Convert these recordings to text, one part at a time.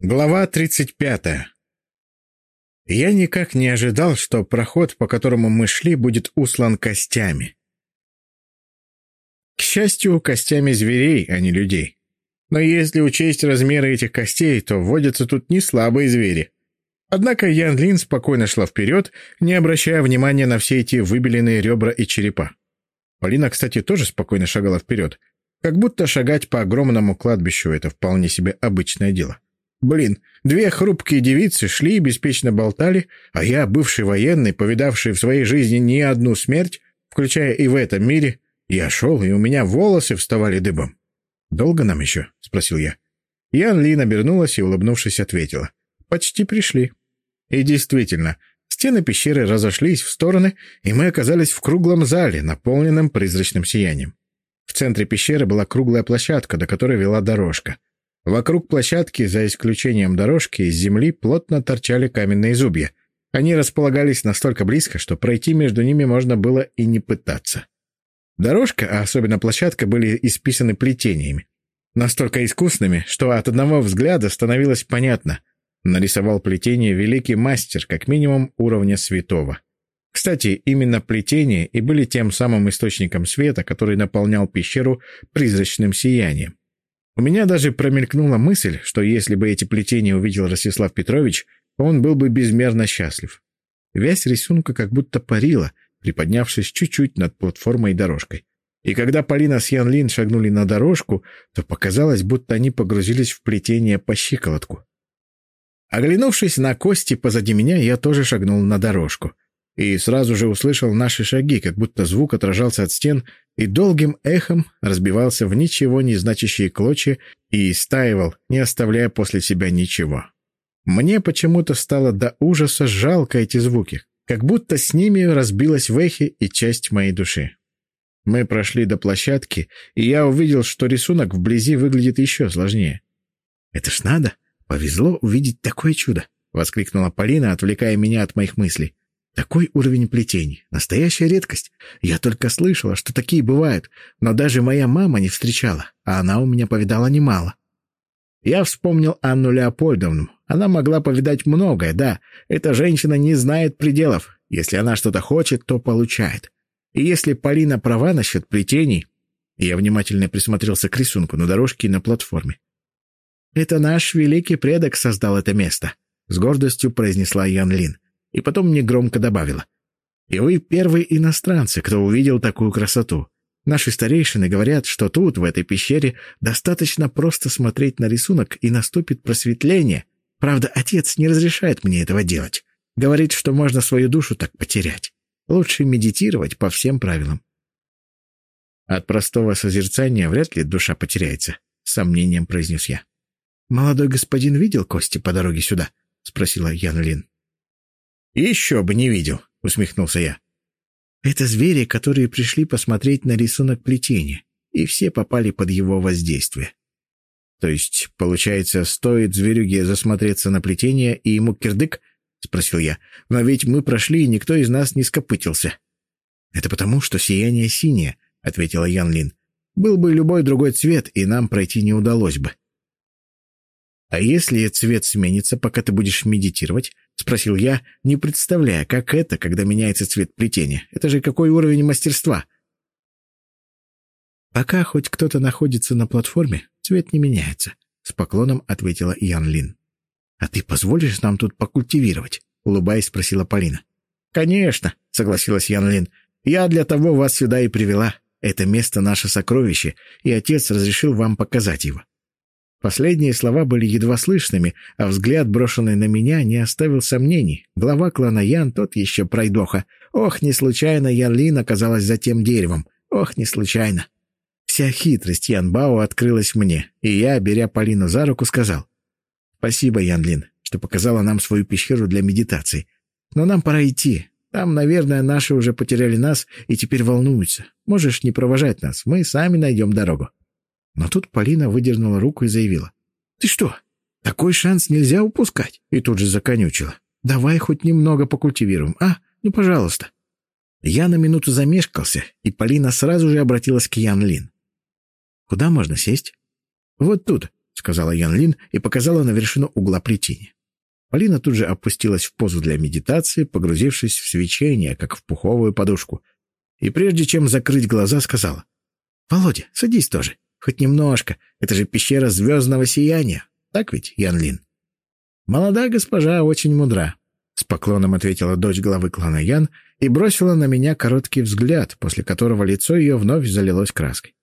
Глава 35. Я никак не ожидал, что проход, по которому мы шли, будет услан костями. К счастью, костями зверей, а не людей. Но если учесть размеры этих костей, то водятся тут не слабые звери. Однако Ян Лин спокойно шла вперед, не обращая внимания на все эти выбеленные ребра и черепа. Полина, кстати, тоже спокойно шагала вперед, как будто шагать по огромному кладбищу — это вполне себе обычное дело. Блин, две хрупкие девицы шли и беспечно болтали, а я, бывший военный, повидавший в своей жизни не одну смерть, включая и в этом мире, я шел, и у меня волосы вставали дыбом. «Долго нам еще?» — спросил я. Ян Лин обернулась и, улыбнувшись, ответила. «Почти пришли». И действительно, стены пещеры разошлись в стороны, и мы оказались в круглом зале, наполненном призрачным сиянием. В центре пещеры была круглая площадка, до которой вела дорожка. Вокруг площадки, за исключением дорожки, из земли плотно торчали каменные зубья. Они располагались настолько близко, что пройти между ними можно было и не пытаться. Дорожка, а особенно площадка, были исписаны плетениями. Настолько искусными, что от одного взгляда становилось понятно. Нарисовал плетение великий мастер, как минимум уровня святого. Кстати, именно плетения и были тем самым источником света, который наполнял пещеру призрачным сиянием. У меня даже промелькнула мысль, что если бы эти плетения увидел Ростислав Петрович, он был бы безмерно счастлив. Вязь рисунка как будто парила, приподнявшись чуть-чуть над платформой и дорожкой. И когда Полина с Ян Лин шагнули на дорожку, то показалось, будто они погрузились в плетение по щиколотку. Оглянувшись на кости позади меня, я тоже шагнул на дорожку — и сразу же услышал наши шаги, как будто звук отражался от стен и долгим эхом разбивался в ничего не значащие клочья и истаивал, не оставляя после себя ничего. Мне почему-то стало до ужаса жалко эти звуки, как будто с ними разбилась в эхе и часть моей души. Мы прошли до площадки, и я увидел, что рисунок вблизи выглядит еще сложнее. «Это ж надо! Повезло увидеть такое чудо!» — воскликнула Полина, отвлекая меня от моих мыслей. Такой уровень плетений. Настоящая редкость. Я только слышала, что такие бывают, но даже моя мама не встречала, а она у меня повидала немало. Я вспомнил Анну Леопольдовну. Она могла повидать многое, да. Эта женщина не знает пределов. Если она что-то хочет, то получает. И если Полина права насчет плетений... Я внимательно присмотрелся к рисунку на дорожке и на платформе. «Это наш великий предок создал это место», — с гордостью произнесла Ян Лин и потом негромко добавила. «И вы первые иностранцы, кто увидел такую красоту. Наши старейшины говорят, что тут, в этой пещере, достаточно просто смотреть на рисунок, и наступит просветление. Правда, отец не разрешает мне этого делать. Говорит, что можно свою душу так потерять. Лучше медитировать по всем правилам». «От простого созерцания вряд ли душа потеряется», — сомнением произнес я. «Молодой господин видел кости по дороге сюда?» — спросила Ян Лин. «Еще бы не видел», — усмехнулся я. «Это звери, которые пришли посмотреть на рисунок плетения, и все попали под его воздействие». «То есть, получается, стоит зверюге засмотреться на плетение, и ему кирдык?» — спросил я. «Но ведь мы прошли, и никто из нас не скопытился». «Это потому, что сияние синее», — ответила Ян Лин. «Был бы любой другой цвет, и нам пройти не удалось бы». «А если цвет сменится, пока ты будешь медитировать?» — спросил я, не представляя, как это, когда меняется цвет плетения. Это же какой уровень мастерства? «Пока хоть кто-то находится на платформе, цвет не меняется», — с поклоном ответила Ян Лин. «А ты позволишь нам тут покультивировать?» — улыбаясь, спросила Полина. «Конечно», — согласилась Ян Лин. «Я для того вас сюда и привела. Это место — наше сокровище, и отец разрешил вам показать его. Последние слова были едва слышными, а взгляд, брошенный на меня, не оставил сомнений. Глава клана Ян тот еще пройдоха. Ох, не случайно Ян Лин оказалась за тем деревом. Ох, не случайно. Вся хитрость Ян Бао открылась мне, и я, беря Полину за руку, сказал. «Спасибо, Ян Лин, что показала нам свою пещеру для медитации. Но нам пора идти. Там, наверное, наши уже потеряли нас и теперь волнуются. Можешь не провожать нас, мы сами найдем дорогу». Но тут Полина выдернула руку и заявила. «Ты что? Такой шанс нельзя упускать!» И тут же законючила. «Давай хоть немного покультивируем, а? Ну, пожалуйста!» Я на минуту замешкался, и Полина сразу же обратилась к Ян Лин. «Куда можно сесть?» «Вот тут», сказала Ян Лин и показала на вершину угла плетения. Полина тут же опустилась в позу для медитации, погрузившись в свечение, как в пуховую подушку. И прежде чем закрыть глаза, сказала. «Володя, садись тоже. Хоть немножко. Это же пещера звездного сияния. Так ведь, Ян Лин?» «Молодая госпожа очень мудра», — с поклоном ответила дочь главы клана Ян и бросила на меня короткий взгляд, после которого лицо ее вновь залилось краской.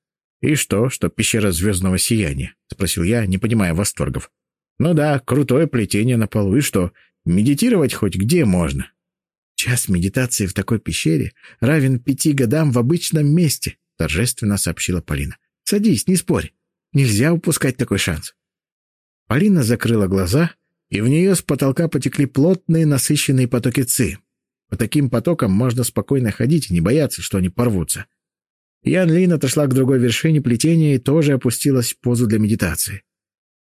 «И что, что пещера звездного сияния?» — спросил я, не понимая восторгов. «Ну да, крутое плетение на полу, и что, медитировать хоть где можно?» «Час медитации в такой пещере равен пяти годам в обычном месте», — торжественно сообщила Полина. «Садись, не спорь. Нельзя упускать такой шанс». Полина закрыла глаза, и в нее с потолка потекли плотные насыщенные потоки ци. По таким потокам можно спокойно ходить и не бояться, что они порвутся. Ян Лин отошла к другой вершине плетения и тоже опустилась в позу для медитации.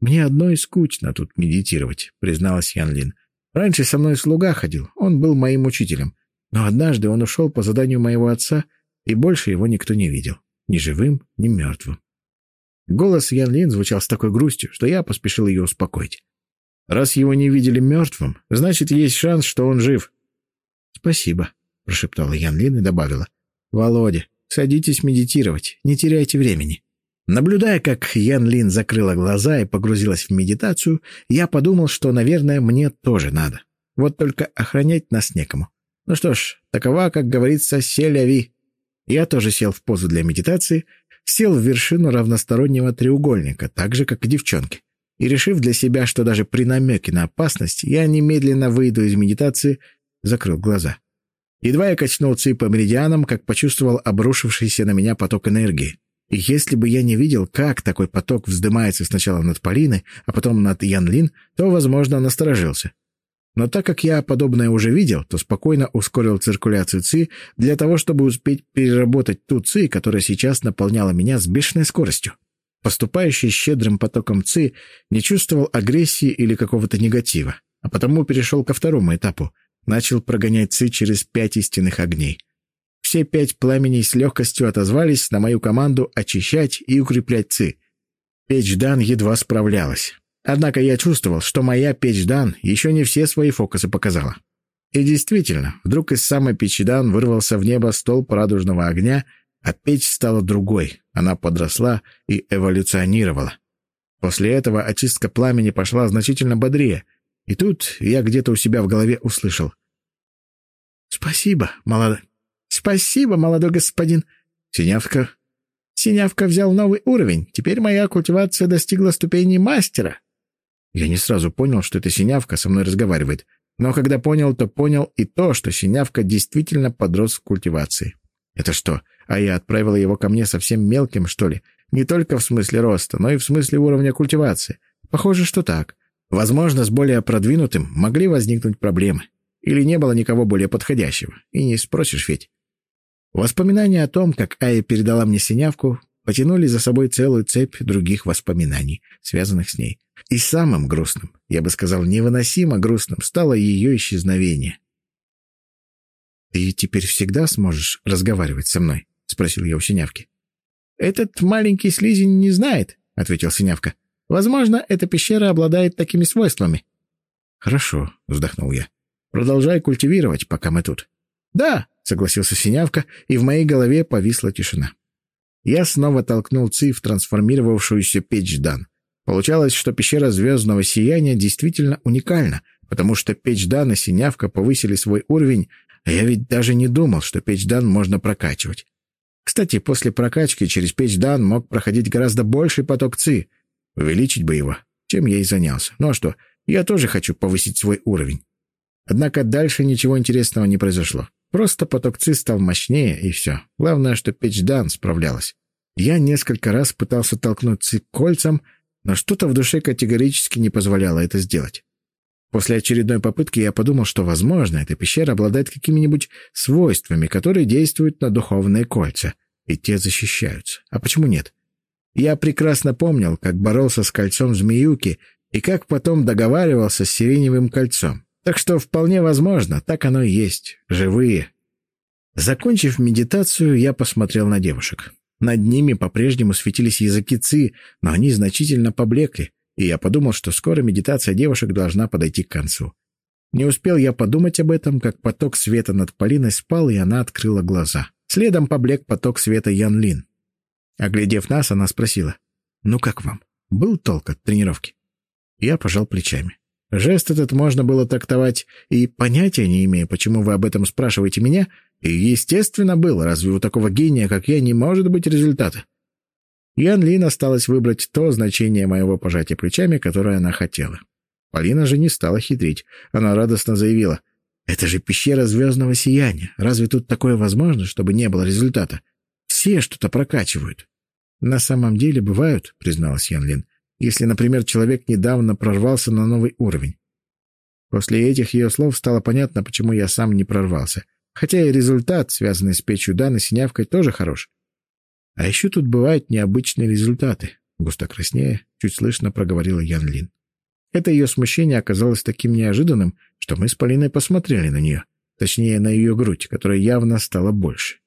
«Мне одной скучно тут медитировать», — призналась Ян Лин. «Раньше со мной слуга ходил, он был моим учителем. Но однажды он ушел по заданию моего отца, и больше его никто не видел. Ни живым, ни мертвым». Голос Ян Лин звучал с такой грустью, что я поспешил ее успокоить. «Раз его не видели мертвым, значит, есть шанс, что он жив». «Спасибо», — прошептала Ян Лин и добавила. «Володя, Садитесь медитировать, не теряйте времени». Наблюдая, как Ян Лин закрыла глаза и погрузилась в медитацию, я подумал, что, наверное, мне тоже надо. Вот только охранять нас некому. Ну что ж, такова, как говорится, селяви. Я тоже сел в позу для медитации, сел в вершину равностороннего треугольника, так же, как и девчонки. И, решив для себя, что даже при намеке на опасность, я немедленно выйду из медитации, закрыл глаза. Едва я качнул ци по меридианам, как почувствовал обрушившийся на меня поток энергии. И если бы я не видел, как такой поток вздымается сначала над Полиной, а потом над Янлин, то, возможно, насторожился. Но так как я подобное уже видел, то спокойно ускорил циркуляцию ЦИ для того, чтобы успеть переработать ту ЦИ, которая сейчас наполняла меня с бешеной скоростью. Поступающий щедрым потоком ЦИ не чувствовал агрессии или какого-то негатива, а потому перешел ко второму этапу начал прогонять Ци через пять истинных огней. Все пять пламеней с легкостью отозвались на мою команду очищать и укреплять Ци. Печь Дан едва справлялась. Однако я чувствовал, что моя печь Дан еще не все свои фокусы показала. И действительно, вдруг из самой печи Дан вырвался в небо столб радужного огня, а печь стала другой, она подросла и эволюционировала. После этого очистка пламени пошла значительно бодрее, и тут я где-то у себя в голове услышал. «Спасибо, молодой... Спасибо, молодой господин. Синявка... Синявка взял новый уровень. Теперь моя культивация достигла ступени мастера». Я не сразу понял, что эта синявка со мной разговаривает. Но когда понял, то понял и то, что синявка действительно подрос в культивации. Это что, а я отправила его ко мне совсем мелким, что ли? Не только в смысле роста, но и в смысле уровня культивации. Похоже, что так. Возможно, с более продвинутым могли возникнуть проблемы. Или не было никого более подходящего. И не спросишь ведь. Воспоминания о том, как Ая передала мне синявку, потянули за собой целую цепь других воспоминаний, связанных с ней. И самым грустным, я бы сказал, невыносимо грустным, стало ее исчезновение. «Ты теперь всегда сможешь разговаривать со мной?» — спросил я у синявки. «Этот маленький слизень не знает», — ответил синявка. Возможно, эта пещера обладает такими свойствами. Хорошо, вздохнул я. Продолжай культивировать, пока мы тут. Да, согласился Синявка, и в моей голове повисла тишина. Я снова толкнул Ци в трансформировавшуюся печь Дан. Получалось, что пещера звездного сияния действительно уникальна, потому что печь Дан и Синявка повысили свой уровень, а я ведь даже не думал, что печь Дан можно прокачивать. Кстати, после прокачки через печь Дан мог проходить гораздо больший поток ЦИ, Увеличить бы его, чем я и занялся. Ну а что, я тоже хочу повысить свой уровень. Однако дальше ничего интересного не произошло. Просто поток ЦИ стал мощнее, и все. Главное, что печь Дан справлялась. Я несколько раз пытался толкнуть ЦИ кольцам, но что-то в душе категорически не позволяло это сделать. После очередной попытки я подумал, что, возможно, эта пещера обладает какими-нибудь свойствами, которые действуют на духовные кольца, и те защищаются. А почему нет? Я прекрасно помнил, как боролся с кольцом змеюки и как потом договаривался с сиреневым кольцом. Так что вполне возможно, так оно и есть. Живые. Закончив медитацию, я посмотрел на девушек. Над ними по-прежнему светились языки ци, но они значительно поблекли, и я подумал, что скоро медитация девушек должна подойти к концу. Не успел я подумать об этом, как поток света над Полиной спал, и она открыла глаза. Следом поблек поток света Ян Лин. Оглядев нас, она спросила, «Ну как вам? Был толк от тренировки?» Я пожал плечами. Жест этот можно было трактовать и понятия не имея, почему вы об этом спрашиваете меня, и, естественно, был, разве у такого гения, как я, не может быть результата? Ян Лин осталось выбрать то значение моего пожатия плечами, которое она хотела. Полина же не стала хитрить. Она радостно заявила, «Это же пещера звездного сияния. Разве тут такое возможно, чтобы не было результата? Все что-то прокачивают». «На самом деле бывают», — призналась Ян Лин, если, например, человек недавно прорвался на новый уровень. После этих ее слов стало понятно, почему я сам не прорвался. Хотя и результат, связанный с печью Даны синявкой, тоже хорош. А еще тут бывают необычные результаты. Густо краснея, чуть слышно проговорила Ян Лин. Это ее смущение оказалось таким неожиданным, что мы с Полиной посмотрели на нее. Точнее, на ее грудь, которая явно стала больше.